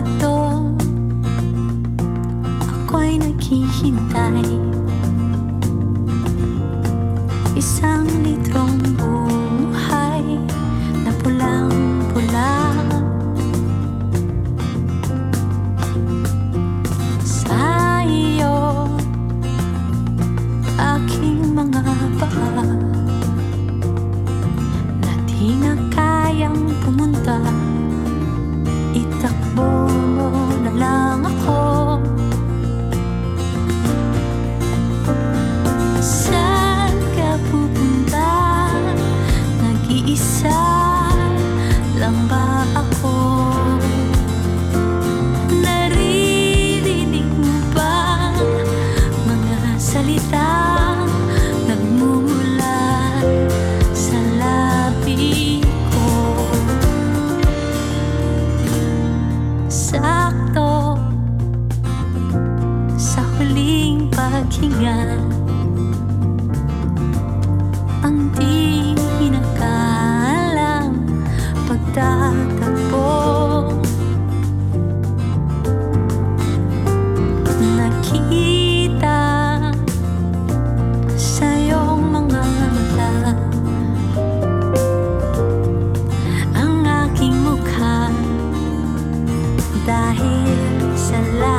Sabado Ako'y naghihintay. Isang litrong buhay Na pulang-pula. Sa iyo Aking mga paa Nag-iisa lang ba ako? Naririnig mo ba mga salitang nagmumula sa labi ko? Sakto sa huling paghinga dahil sa lapit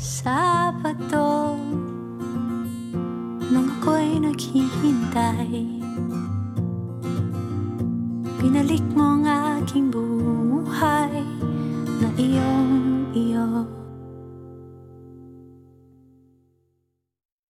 Sabado Nung ako'y naghihintay Pinalik mo ang aking buhay. Na iyong